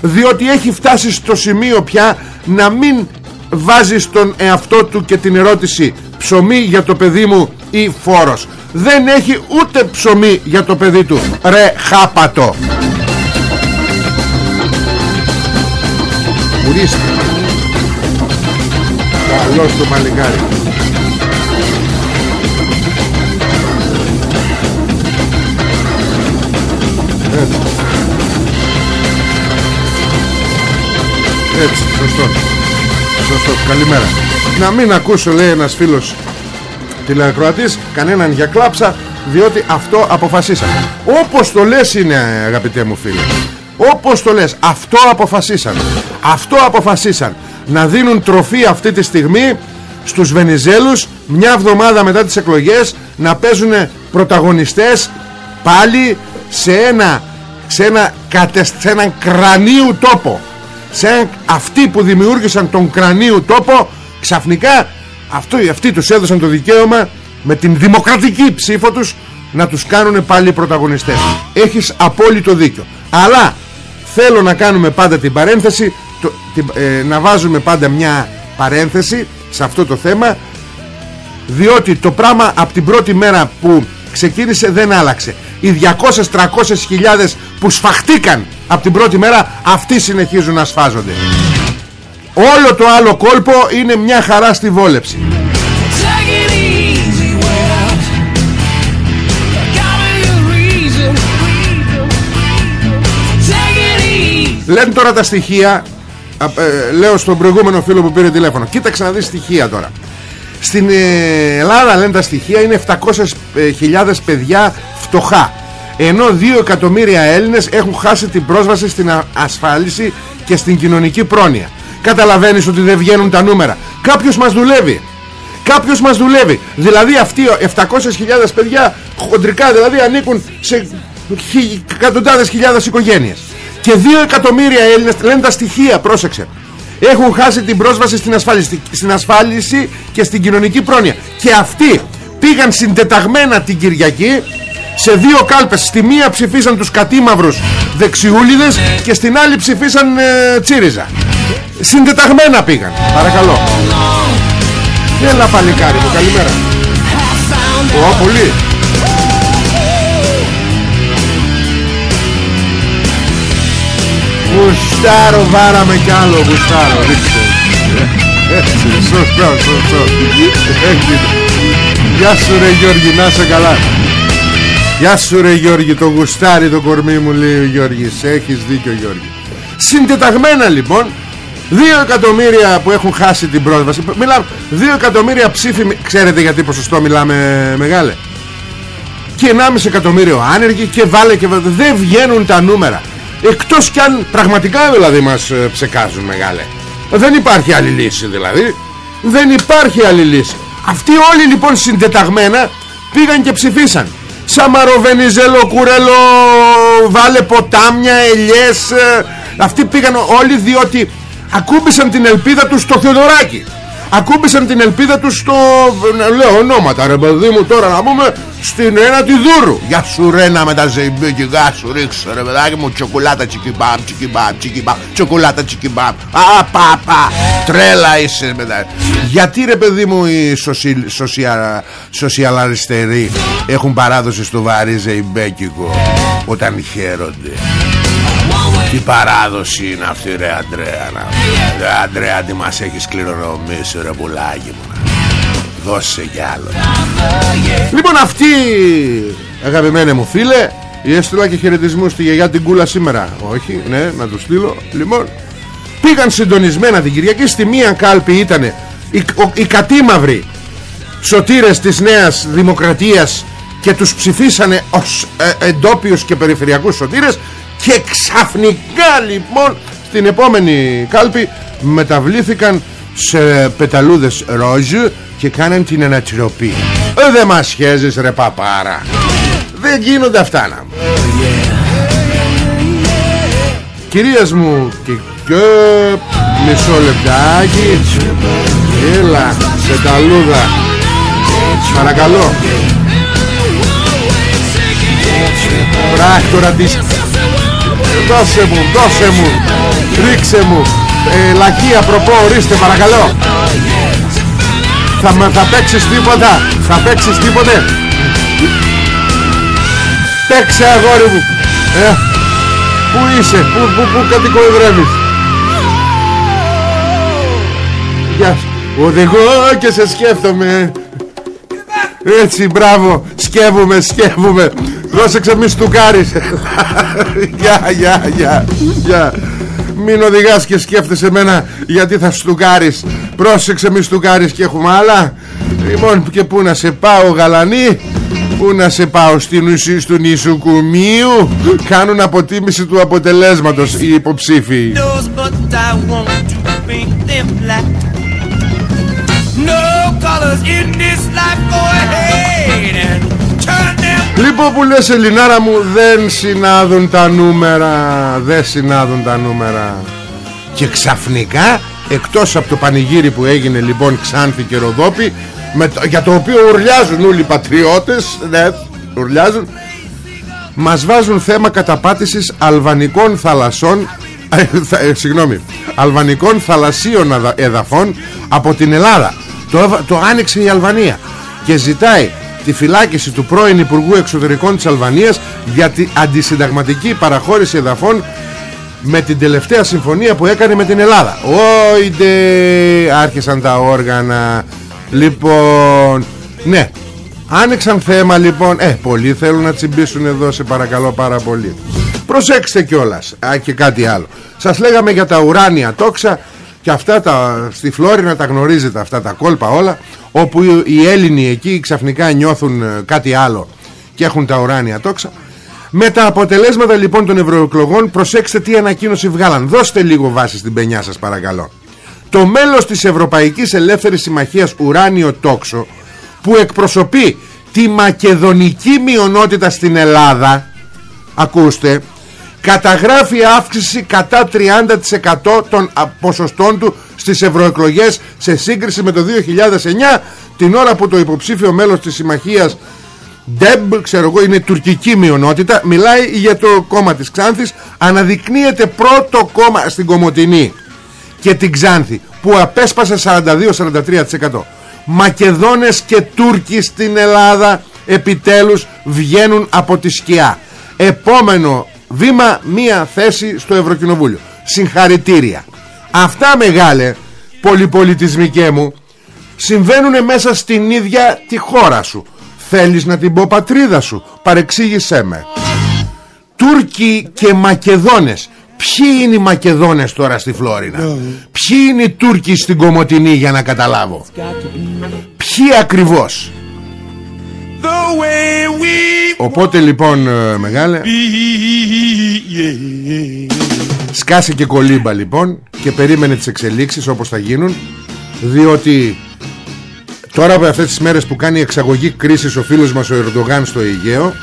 Διότι έχει φτάσει στο σημείο πια να μην βάζεις στον εαυτό του και την ερώτηση ψωμί για το παιδί μου ή φόρος δεν έχει ούτε ψωμί για το παιδί του. Ρε χάπατο. Ουρίστε Καλώς το μαλλικάρι. Έτσι. Έτσι, σωστό. Σωστό, καλημέρα. Να μην ακούσω λέει ένας φίλος τηλεακροατής κανέναν για κλάψα διότι αυτό αποφασίσαμε. Όπως το λες είναι αγαπητέ μου φίλε. Όπως το λες αυτό αποφασίσαν. Αυτό αποφασίσαν. Να δίνουν τροφή αυτή τη στιγμή στους Βενιζέλους μια εβδομάδα μετά τις εκλογές να παίζουν πρωταγωνιστές πάλι σε ένα σε ένα, σε έναν κρανίου τόπο. Σε αυτοί που δημιούργησαν τον κρανίου τόπο ξαφνικά αυτό, αυτοί τους έδωσαν το δικαίωμα με την δημοκρατική ψήφο τους να τους κάνουν πάλι πρωταγωνιστές. Έχεις απόλυτο δίκιο. Αλλά θέλω να κάνουμε πάντα την παρένθεση το, ε, να βάζουμε πάντα μια παρένθεση σε αυτό το θέμα διότι το πράγμα από την πρώτη μέρα που ξεκίνησε δεν άλλαξε. Οι 200-300 χιλιάδες που σφαχτήκαν από την πρώτη μέρα αυτοί συνεχίζουν να σφάζονται Όλο το άλλο κόλπο είναι μια χαρά στη βόλεψη. Λένε τώρα τα στοιχεία. Ε, Λέω στον προηγούμενο φίλο που πήρε τηλέφωνο. Κοίταξε να δεις στοιχεία τώρα. Στην ε, Ελλάδα λένε τα στοιχεία Είναι 700.000 παιδιά φτωχά. Ενώ 2 εκατομμύρια Έλληνες έχουν χάσει την πρόσβαση στην ασφάλιση και στην κοινωνική πρόνοια καταλαβαίνεις ότι δεν βγαίνουν τα νούμερα. Κάποιος μας δουλεύει. Κάποιος μας δουλεύει. Δηλαδή αυτοί 700.000 παιδιά χοντρικά δηλαδή ανήκουν σε εκατοντάδες χιλιάδες οικογένειες. Και 2 εκατομμύρια Έλληνες λένε τα στοιχεία πρόσεξε. Έχουν χάσει την πρόσβαση στην ασφάλιση, στην ασφάλιση και στην κοινωνική πρόνοια. Και αυτοί πήγαν συντεταγμένα την Κυριακή σε δύο κάλπες. Στη μία ψηφίσαν τους κατήμαυρους δεξιούλιδες και στην άλλη ψηφίσαν ε, τσίριζα συντεταγμένα πήγαν. Παρακαλώ. Έλα παλικάρι μου καλημέρα. Ω πολύ. Γουστάρω βάραμε κι άλλο Γουστάρω ρίξε Έτσι σωστό σωστό. Γεια σου ρε Γιώργη να σε καλά. Γεια σου ρε Γιώργη το γουστάρι το κορμί μου λέει ο Γιώργης. Έχεις δίκιο Γιώργη. Συντεταγμένα λοιπόν Δύο εκατομμύρια που έχουν χάσει την πρόσβαση. Μιλάμε Δύο εκατομμύρια ψήφοι Ξέρετε γιατί ποσοστό μιλάμε μεγάλε; Και 1,5 εκατομμύριο άνεργοι Και βάλε και βάλε. Δεν βγαίνουν τα νούμερα. Εκτός κι αν πραγματικά δηλαδή μας ε, ψεκάζουν μεγάλε. Δεν υπάρχει άλλη λύση δηλαδή. Δεν υπάρχει άλλη λύση. Αυτοί όλοι λοιπόν συντεταγμένα Πήγαν και ψηφίσαν. Σαμαρο, Βενιζέλο, Κουρέλο Βάλε ποτάμια, ελιές ε, Αυτοί πήγαν όλοι διότι Ακούμπησαν την ελπίδα τους στο Θεοδωράκι Ακούμπησαν την ελπίδα τους στο Λέω ονόματα ρε παιδί μου τώρα να πούμε Στην ένα τη Δούρου. Γεια σου ρένα με τα ζεϊμπίκια σου ρίξω ρε παιδάκι μου Τσοκολάτα τσικιμπάμ τσικιμπάμ τσικιμπάμ Τσοκολάτα τσικιμπάμ Α πα πα. Τρέλα είσαι μετά Γιατί ρε παιδί μου οι σοσιαλαριστεροί Έχουν παράδοση στο βαρύ ζεϊμπέκικο Όταν χαίρονται; Τι παράδοση είναι αυτή ρε Αντρέα Ρε Αντρέα τι μας έχεις κληρονομήσει ρε πουλάκι μου Δώσε κι άλλο. Λοιπόν αυτή αγαπημένε μου φίλε Έστειλα και χαιρετισμού στη γιαγιά την κούλα σήμερα. Όχι ναι να τους στείλω. Λοιπόν πήγαν συντονισμένα την Κυριακή Στη μία κάλπη ήταν οι, οι κατήμαυροι Σωτήρες της Νέας Δημοκρατίας Και τους ψηφίσανε ως ε, εντόπιους και περιφερειακούς σωτήρες και ξαφνικά λοιπόν στην επόμενη κάλπη μεταβλήθηκαν σε πεταλούδες ροζ και κάναν την ανατροπή. Ε, δεν μας σχέζεις ρε παπάρα. Δεν γίνονται αυτά να Κυρίες μου και, και μισό λεπτάκι. Έλα πεταλούδα. Παρακαλώ. Πράκτορα της Δώσε μου, δώσε μου Ρίξε μου. Ε, Λαχεία προπό, ορίστε παρακαλώ. Θα, θα παίξεις τίποτα Θα παίξεις τίποτε. Παίξε αγόρι μου. Ε, Πού είσαι Πού, πού, πού κατοικοεδρεύεις Γεια σου. Οδηγώ και σε σκέφτομαι. Έτσι μπράβο. Σκεύουμε σκεύουμε Πρόσεξε μη στουκάρεις. Γεια γεια γεια Γεια. Μην οδηγάς και σκέφτεσαι εμένα Γιατί θα στουκάρεις. Πρόσεξε μη στουκάρεις και έχουμε άλλα. Λοιπόν και πού να σε πάω γαλανή; Πού να σε πάω στην ουσία του νησοκομείου Κάνουν αποτίμηση του αποτελέσματος Οι υποψήφοι. No colors in this life Go ahead. and turn Λοιπόν που λες Ελληνάρα μου δεν συνάδουν τα νούμερα Δεν συνάδουν τα νούμερα. Και ξαφνικά εκτός από το πανηγύρι που έγινε λοιπόν Ξάνθη και Ροδόπη με Για το οποίο ουρλιάζουν όλοι οι πατριώτες Ναι ουρλιάζουν Μας βάζουν θέμα καταπάτησης αλβανικών θαλασσών ε, Συγγνώμη Αλβανικών θαλασσίων εδαφών Από την Ελλάδα. Το, το άνοιξε η Αλβανία Και ζητάει τη φυλάκιση του πρώην Υπουργού Εξωτερικών της Αλβανίας για την αντισυνταγματική παραχώρηση εδαφών με την τελευταία συμφωνία που έκανε με την Ελλάδα. Όιντε άρχισαν τα όργανα. Λοιπόν, ναι, άνοιξαν θέμα λοιπόν. Ε, πολλοί θέλουν να τσιμπήσουν εδώ, σε παρακαλώ πάρα πολύ. Προσέξτε κιόλας. Α, και κάτι άλλο. Σας λέγαμε για τα ουράνια τόξα και αυτά τα, στη Φλόρινα τα γνωρίζετε αυτά τα κόλπα όλα όπου οι Έλληνοι εκεί ξαφνικά νιώθουν ε, κάτι άλλο και έχουν τα ουράνια τόξα Με τα αποτελέσματα λοιπόν των ευρωεκλογών προσέξτε τι ανακοίνωση βγάλαν. Δώστε λίγο βάση στην πενιά σας παρακαλώ. Το μέλος της Ευρωπαϊκής Ελεύθερης Συμμαχίας Ουράνιο Τόξο που εκπροσωπεί τη μακεδονική μειονότητα στην Ελλάδα ακούστε καταγράφει αύξηση κατά 30% των ποσοστών του στις ευρωεκλογές σε σύγκριση με το 2009 την ώρα που το υποψήφιο μέλος της συμμαχίας Ντεμπ, ξέρω εγώ, είναι τουρκική μειονότητα μιλάει για το κόμμα της Ξάνθης αναδεικνύεται πρώτο κόμμα στην Κομωτινή και την Ξάνθη που απέσπασε 42-43% Μακεδόνες και Τούρκοι στην Ελλάδα επιτέλους βγαίνουν από τη σκιά. Επόμενο βήμα μία θέση στο Ευρωκοινοβούλιο. Συγχαρητήρια. Αυτά μεγάλε πολυπολιτισμικέ μου συμβαίνουν μέσα στην ίδια τη χώρα σου. Θέλεις να την πω πατρίδα σου; Παρεξήγησέ με. Τούρκοι και Μακεδόνες. Ποιοι είναι οι Μακεδόνες τώρα στη Φλόρινα; Ποιοι είναι οι Τούρκοι στην Κομωτινή για να καταλάβω; Ποιοι ακριβώς; Οπότε λοιπόν ε, μεγάλε Σκάσε και κολύμπα λοιπόν Και περίμενε τις εξελίξεις όπως θα γίνουν Διότι Τώρα από αυτές τις μέρες που κάνει εξαγωγή κρίσης Ο φίλος μας ο Ερντογάν στο Αιγαίο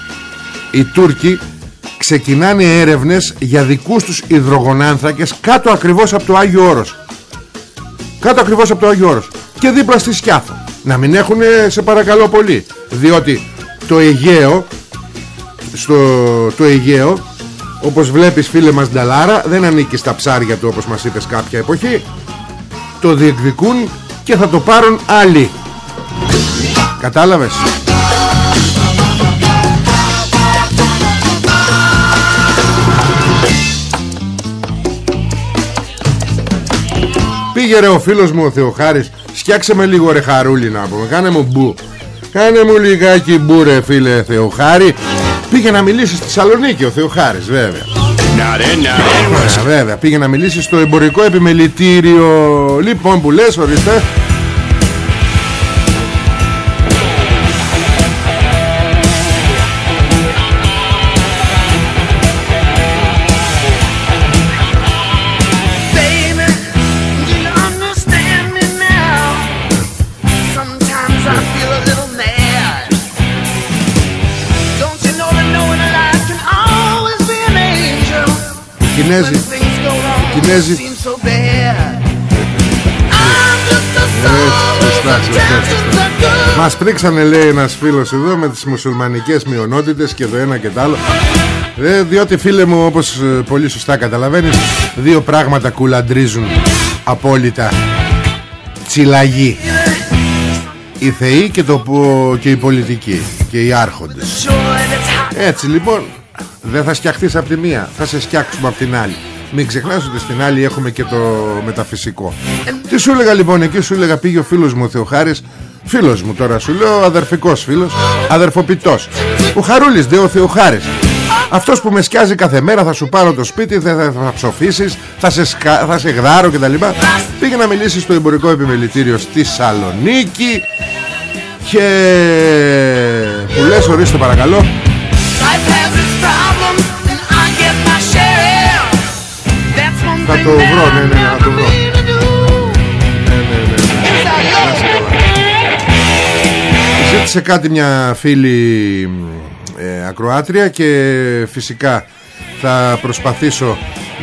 Οι Τούρκοι ξεκινάνε έρευνες για δικούς τους υδρογονάνθρακες κάτω ακριβώς από το Άγιο Όρος. Κάτω ακριβώς από το Άγιο Όρος. Και δίπλα στη Σκιάθο να μην έχουν σε παρακαλώ πολύ. Διότι το Αιγαίο στο το Αιγαίο όπως βλέπεις φίλε μας Νταλάρα δεν ανήκει στα ψάρια του όπως μας είπες κάποια εποχή. Το διεκδικούν και θα το πάρουν άλλοι. Κατάλαβες; Πήγε ρε ο φίλος μου ο Θεοχάρης Σκιάξε με λίγο ρε χαρούλι να πούμε. Κάνε μου μπου. Κάνε μου λιγάκι μπου ρε φίλε Θεοχάρη. Πήγε να μιλήσει στη Σαλονίκη ο Θεοχάρης βέβαια Βέβαια πήγε να μιλήσει στο εμπορικό επιμελητήριο. Λοιπόν που λες ορίστε Κινέζοι. Μας πρίξανε λέει ένας φίλος εδώ με τις μουσουλμανικές μειονότητες και το ένα και το άλλο. Ε, Διότι φίλε μου όπως ε, πολύ σωστά καταλαβαίνεις Δύο πράγματα κουλαντρίζουν απόλυτα. Τσιλαγή. Οι θεοί και, το, και οι πολιτικοί Και οι άρχοντες. Έτσι λοιπόν δεν θα σκιαχτείς από τη μία Θα σε σκιάξουμε από την άλλη Μην ξεχνάς ότι στην άλλη έχουμε και το μεταφυσικό. Τι σου έλεγα λοιπόν Εκεί σου έλεγα πήγε ο φίλος μου ο Θεοχάρης. Φίλος μου τώρα σου λέω αδερφικός φίλος Αδερφοποιητός Ο Χαρούλης δε ο Θεοχάρης. Αυτός που με σκιάζει κάθε μέρα θα σου πάρω το σπίτι Θα, θα, θα ψοφήσεις Θα σε, σκα, θα σε γδάρω κτλ. Πήγε να μιλήσει στο εμπορικό επιμελητήριο Στη Σαλονίκη Και Που λες ορίστε παρακαλώ Θα το βρω, ναι, ναι, ναι, θα το βρω. Ναι, ναι, ναι. ναι. Ζήτησε κάτι μια φίλη ε, ακροάτρια και φυσικά θα προσπαθήσω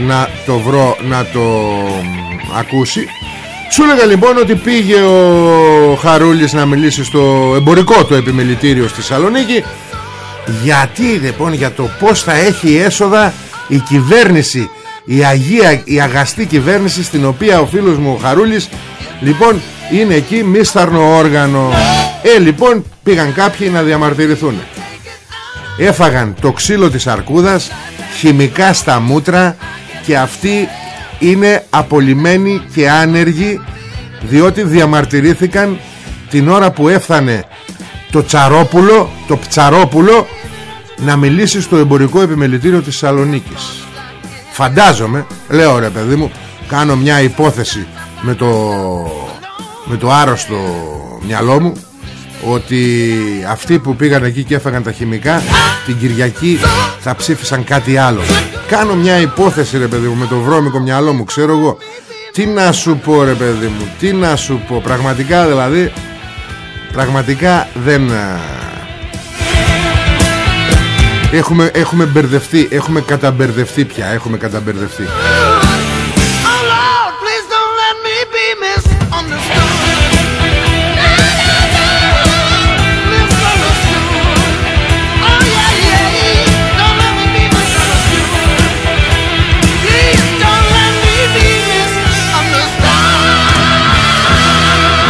να το βρω, να το ακούσει. Σου έλεγα λοιπόν ότι πήγε ο Χαρούλης να μιλήσει στο εμπορικό του επιμελητήριο στη Σαλονίκη γιατί λοιπόν για το πως θα έχει έσοδα η κυβέρνηση η Αγία, η αγαστή κυβέρνηση στην οποία ο φίλος μου ο Χαρούλης λοιπόν είναι εκεί μίσταρνο όργανο. Ε λοιπόν πήγαν κάποιοι να διαμαρτυρηθούν. Έφαγαν το ξύλο της αρκούδας χημικά στα μούτρα και αυτοί είναι απολυμμένοι και άνεργοι διότι διαμαρτυρήθηκαν την ώρα που έφτανε το Τσαρόπουλο το Ψαρόπουλο να μιλήσει στο εμπορικό επιμελητήριο της Σαλονίκης Φαντάζομαι Λέω ρε παιδί μου Κάνω μια υπόθεση Με το, με το άρρωστο μυαλό μου ότι αυτοί που πήγαν εκεί και έφαγαν τα χημικά την Κυριακή θα ψήφισαν κάτι άλλο. Κάνω μια υπόθεση ρε παιδί μου με το βρώμικο μυαλό μου ξέρω εγώ. Τι να σου πω ρε παιδί μου τι να σου πω. Πραγματικά δηλαδή πραγματικά δεν έχουμε, έχουμε μπερδευτεί έχουμε καταμπερδευτεί πια έχουμε καταμπερδευτεί.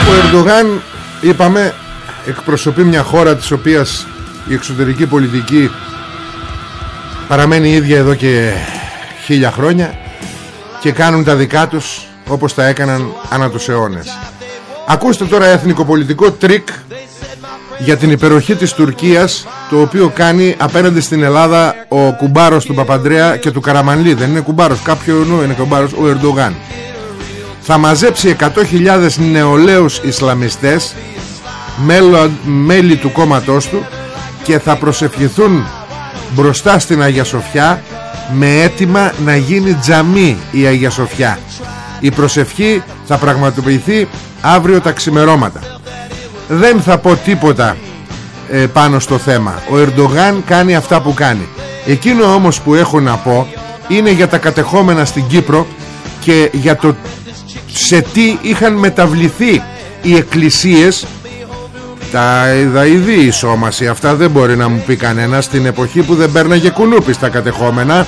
Ο Ερντογάν είπαμε εκπροσωπεί μια χώρα της οποίας η εξωτερική πολιτική παραμένει ίδια εδώ και χίλια χρόνια και κάνουν τα δικά τους όπως τα έκαναν ανά τους αιώνες. Ακούστε τώρα εθνικοπολιτικό τρικ για την υπεροχή της Τουρκίας το οποίο κάνει απέναντι στην Ελλάδα ο κουμπάρος του Παπανδρέου και του Καραμανλή δεν είναι κουμπάρος κάποιου νου είναι κουμπάρος ο Ερντογάν θα μαζέψει 100.000 νεολαίους Ισλαμιστές μέλη του κόμματός του και θα προσευχηθούν μπροστά στην Αγία Σοφιά με έτοιμα να γίνει τζαμί η Αγία Σοφιά. Η προσευχή θα πραγματοποιηθεί αύριο τα ξημερώματα. Δεν θα πω τίποτα ε, πάνω στο θέμα. Ο Ερντογάν κάνει αυτά που κάνει. Εκείνο όμως που έχω να πω είναι για τα κατεχόμενα στην Κύπρο και για το σε τι είχαν μεταβληθεί οι εκκλησίες τα είδα ήδη η σώμαση. Αυτά δεν μπορεί να μου πει κανένας στην εποχή που δεν παίρναγε κουνούπι στα κατεχόμενα.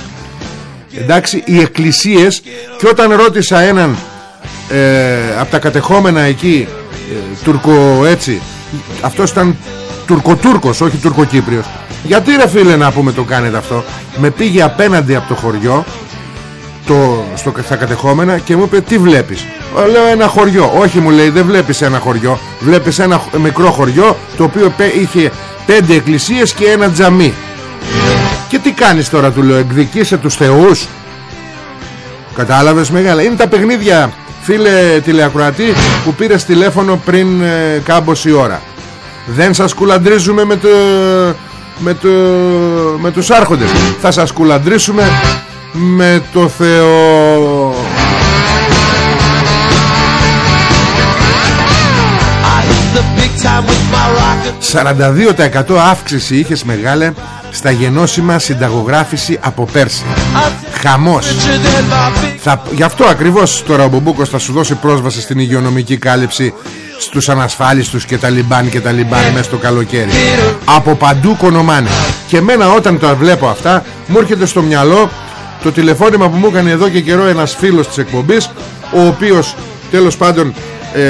Εντάξει οι εκκλησίες και όταν ρώτησα έναν ε, από τα κατεχόμενα εκεί ε, τουρκο έτσι αυτός ήταν τουρκοτούρκος όχι τουρκοκύπριος. Γιατί ρε φίλε να πούμε το κάνετε αυτό; Με πήγε απέναντι από το χωριό το, στο, στα κατεχόμενα και μου είπε τι βλέπεις; Λέω ένα χωριό Όχι μου λέει δεν βλέπεις ένα χωριό Βλέπεις ένα μικρό χωριό Το οποίο είχε πέντε εκκλησίες και ένα τζαμί Και τι κάνεις τώρα του λέω Εκδικήσε τους θεούς Κατάλαβες μεγάλα Είναι τα παιχνίδια φίλε τηλεακροατή Που πήρες τηλέφωνο πριν ε, κάμποση ώρα. Δεν σας κουλαντρίζουμε με το με, το, με τους άρχοντες. Θα σας κουλαντρίσουμε με το Θεό. 42% αύξηση είχες μεγάλε στα γενώσιμα συνταγογράφηση από πέρσι. Χαμός. Θα, Γι' αυτό ακριβώς τώρα ο Μπομπούκος θα σου δώσει πρόσβαση στην υγειονομική κάλυψη στους ανασφάλιστους και τα λιμπάν και τα λιμπάν μέσα στο καλοκαίρι. Από παντού κονομάνε. Και μένα όταν τα βλέπω αυτά μου έρχεται στο μυαλό το τηλεφώνημα που μου έκανε εδώ και καιρό ένας φίλος της εκπομπής Ο οποίος τέλος πάντων ε,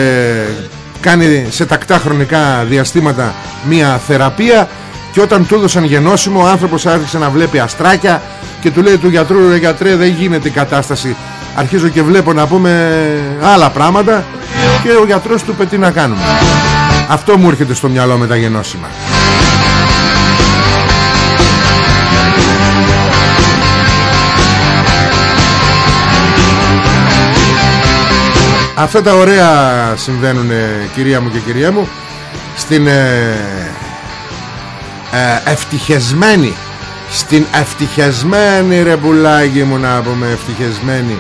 κάνει σε τακτά χρονικά διαστήματα μία θεραπεία και όταν του έδωσαν γενώσιμο ο άνθρωπος άρχισε να βλέπει αστράκια και του λέει του γιατρού ρε γιατρέ δεν γίνεται η κατάσταση. Αρχίζω και βλέπω να πούμε άλλα πράγματα και ο γιατρός του είπε τι να κάνουμε αυτό μου έρχεται στο μυαλό με τα γενώσιμα Αυτά τα ωραία συμβαίνουν κυρία μου και κυρία μου Στην ε, ε, ευτυχισμένη Στην ευτυχισμένη ρε πουλάκι μου να πούμε Ευτυχισμένη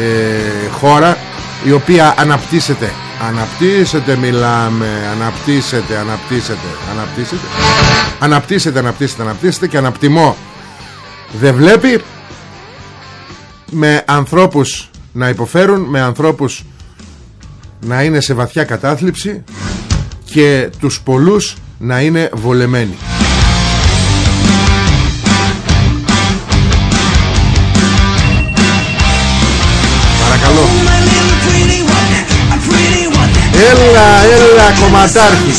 ε, χώρα Η οποία αναπτύσσεται. Αναπτύσσεται μιλάμε Αναπτύσσεται, αναπτύσσεται Αναπτύσσεται, αναπτύσσεται, αναπτύσσεται, αναπτύσσεται Και αναπτυμώ. Δεν βλέπει Με ανθρώπους να υποφέρουν με ανθρώπους να είναι σε βαθιά κατάθλιψη και τους πολλούς να είναι βολεμένοι. Παρακαλώ. Έλα, έλα κομματάρχη.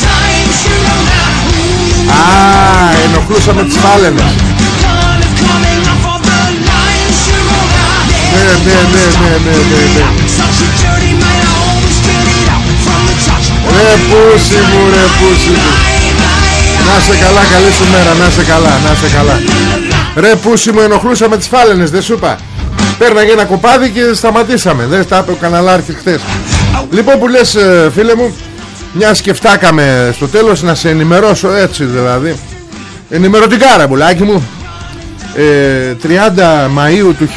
Α, ενοχλούσαμε τις φάλαινες. Ναι, ναι, ναι, ναι, ναι, ναι, ναι. Ρε πούσι μου, ρε πούσι μου. Να σε καλά, καλή σου μέρα, να σε καλά, να σε καλά. Ρε πούσι μου, ενοχλούσαμε τις φάλαινες, δεν σου είπα. Πέρναγε ένα κοπάδι και σταματήσαμε. Δεν τα είπε ο καναλάρχης χθες. Λοιπόν που λες ε, φίλε μου, Μιας σκεφτάκαμε στο τέλος να σε ενημερώσω έτσι δηλαδή Ενημερωτικά ρε μπουλάκι μου ε, 30 Μαΐου του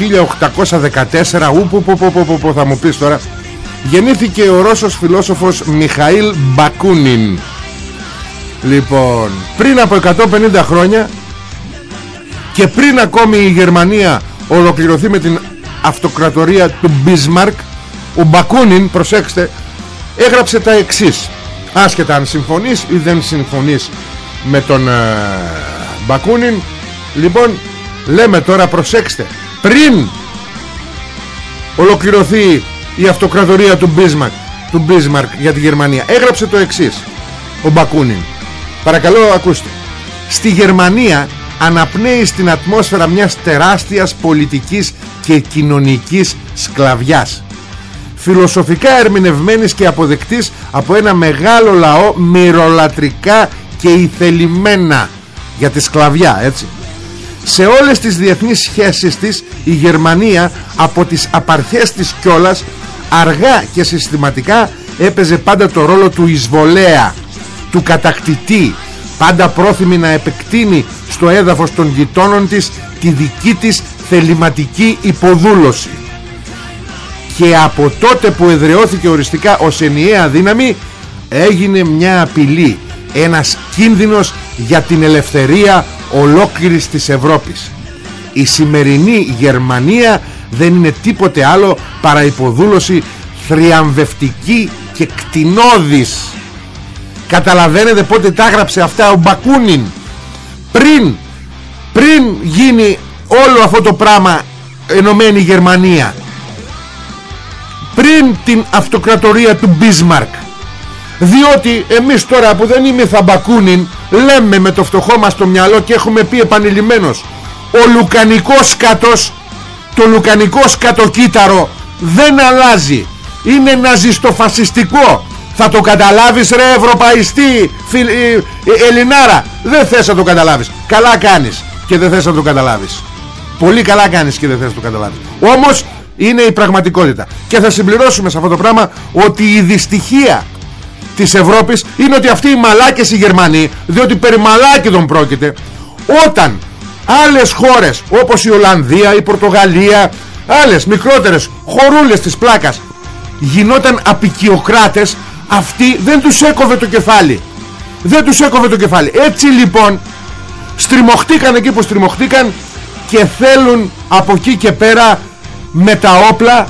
1814 ούπου που, που, που, που, θα μου πεις τώρα Γεννήθηκε ο Ρώσος φιλόσοφος Μιχαήλ Μπακούνιν. Λοιπόν Πριν από 150 χρόνια Και πριν ακόμη η Γερμανία Ολοκληρωθεί με την αυτοκρατορία του Μπισμαρκ Ο Μπακούνιν προσέξτε Έγραψε τα εξής. Άσχετα αν συμφωνείς ή δεν συμφωνείς Με τον ε, Μπακούνιν. Λοιπόν λέμε τώρα προσέξτε Πριν Ολοκληρωθεί η αυτοκρατορία του Μπίσμαρκ του Μπίσμαρκ για τη Γερμανία. Έγραψε το εξής ο Μπακούνιν. Παρακαλώ ακούστε. Στη Γερμανία αναπνέει στην ατμόσφαιρα μιας τεράστιας πολιτικής και κοινωνικής σκλαβιάς. Φιλοσοφικά ερμηνευμένης και αποδεκτής από ένα μεγάλο λαό μυρολατρικά και ηθελημένα για τη σκλαβιά έτσι σε όλες τις διεθνείς σχέσεις της η Γερμανία από τις απαρχές της κιόλας αργά και συστηματικά έπαιζε πάντα το ρόλο του εισβολέα του κατακτητή πάντα πρόθυμη να επεκτείνει στο έδαφος των γειτόνων της τη δική της θεληματική υποδούλωση. Και από τότε που εδραιώθηκε οριστικά ως ενιαία δύναμη έγινε μια απειλή ένας κίνδυνος για την ελευθερία ολόκληρης της Ευρώπης. Η σημερινή Γερμανία δεν είναι τίποτε άλλο παρά υποδούλωση θριαμβευτική και κτηνώδης. Καταλαβαίνετε πότε τα έγραψε αυτά ο Μπακούνιν; Πριν πριν γίνει όλο αυτό το πράγμα ενωμένη Γερμανία. Πριν την αυτοκρατορία του Μπίσμαρκ διότι εμείς τώρα που δεν είμαι θα Μπακούνιν λέμε με το φτωχό μας το μυαλό και έχουμε πει επανειλημμένος ο λουκανικός σκάτος το λουκανικός σκατοκύτταρο δεν αλλάζει. Είναι ναζιστοφασιστικό. Θα το καταλάβεις ρε ευρωπαϊστή φιλ, ε, ε, Ελληνάρα. Δεν θες να το καταλάβεις. Καλά κάνεις και δεν θες να το καταλάβεις. Πολύ καλά κάνεις και δεν θες να το καταλάβεις. Όμως είναι η πραγματικότητα. Και θα συμπληρώσουμε σε αυτό το πράγμα ότι η δυστυχία της Ευρώπης είναι ότι αυτοί οι μαλάκες οι Γερμανοί διότι περί μαλάκιδων πρόκειται όταν άλλες χώρες όπως η Ολλανδία, η Πορτογαλία άλλες μικρότερες χωρούλες της πλάκας γινόταν απικιοκράτες αυτοί δεν τους έκοβε το κεφάλι. Δεν τους έκοβε το κεφάλι. Έτσι λοιπόν στριμωχτήκαν εκεί που στριμωχτήκαν και θέλουν από εκεί και πέρα με τα όπλα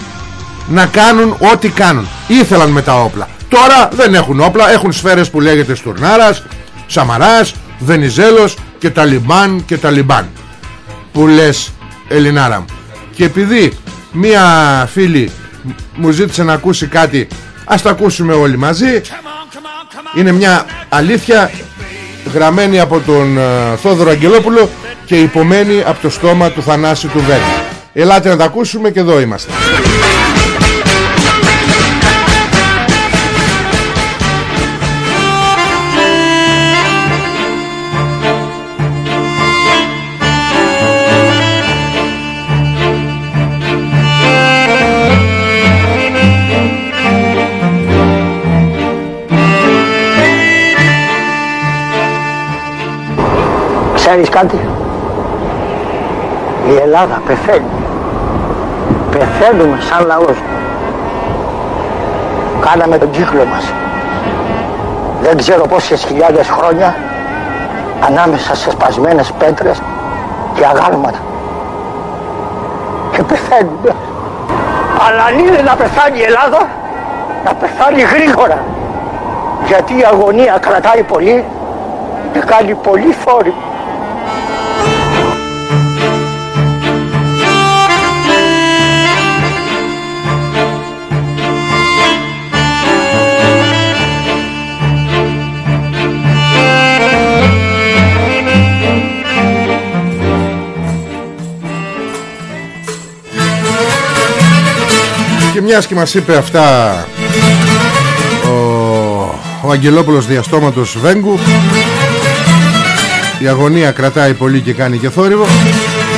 να κάνουν ό,τι κάνουν. Ήθελαν με τα όπλα. Τώρα δεν έχουν όπλα έχουν σφαίρες που λέγεται Στουρνάρας Σαμαράς Βενιζέλος και Ταλιμπάν και Ταλιμπάν που λες Ελληνάρα μου. Και επειδή μία φίλη μου ζήτησε να ακούσει κάτι ας το ακούσουμε όλοι μαζί. Είναι μια αλήθεια γραμμένη από τον uh, Θόδωρο Αγγελόπουλο και υπομένη από το στόμα του Θανάση του Βέγκη ελάτε να τα ακούσουμε και εδώ είμαστε Ξέρεις κάτι; Η Ελλάδα πεθαίνει. Πεθαίνουμε σαν λαός. Κάναμε τον κύκλο μας. Δεν ξέρω πόσες χιλιάδες χρόνια ανάμεσα σε σπασμένες πέτρες και αγάλματα. Και πεθαίνουμε. Αλλά αν είναι να πεθάνει η Ελλάδα, να πεθάνει γρήγορα. Γιατί η αγωνία κρατάει πολύ και κάνει πολύ φόρη. Μιας και μας είπε αυτά ο, ο Αγγελόπουλος διαστόματος Βέγκου η αγωνία κρατάει πολύ και κάνει και θόρυβο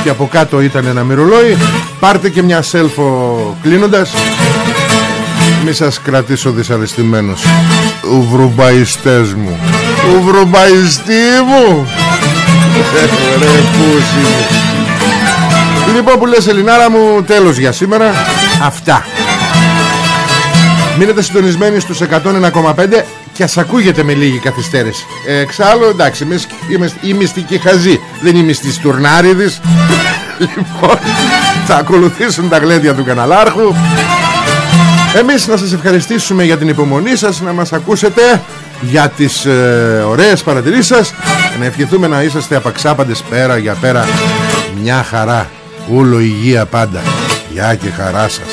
και από κάτω ήταν ένα μυρολόι. Πάρτε και μια σέλφο κλείνοντας. Μη σας κρατήσω δυσαρεστημένος. Ουβρουμπαϊστές μου. Ουβρουμπαϊστή μου. Ρε πούσι μου. Λοιπόν που λες Ελληνάρα μου Τέλος για σήμερα. Αυτά Μείνετε συντονισμένοι στους 101,5 και ας ακούγεται με λίγη καθυστέρηση. Ε, Εξάλλου εντάξει εμείς είμαστε η μυστική χαζή Δεν η μυστή στουρνάριδης Λοιπόν θα ακολουθήσουν τα γλέντια του καναλάρχου. Εμείς να σας ευχαριστήσουμε για την υπομονή σας Να μας ακούσετε για τις ε, ωραίες παρατηρήσεις σας. Να ευχηθούμε να είσαστε απαξάπαντες πέρα για πέρα. Μια χαρά. Ούλο υγεία πάντα. Γεια και χαρά σας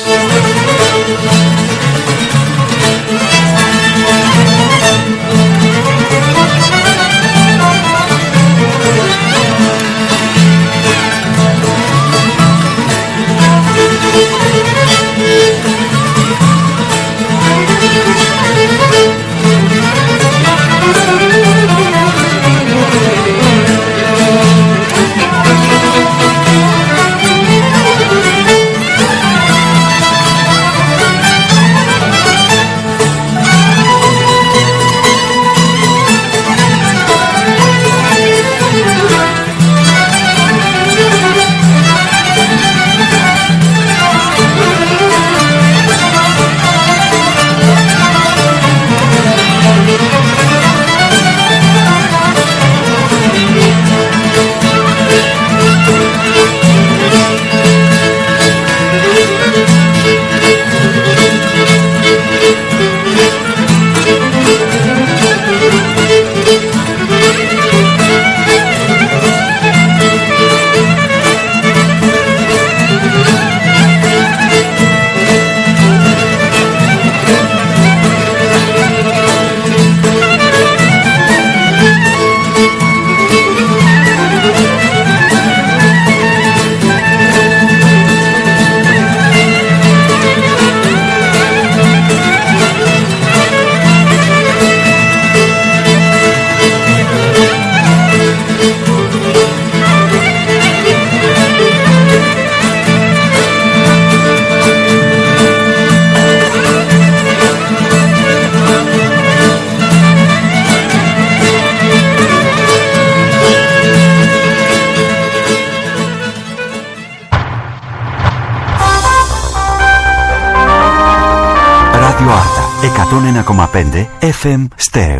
FM Stereo.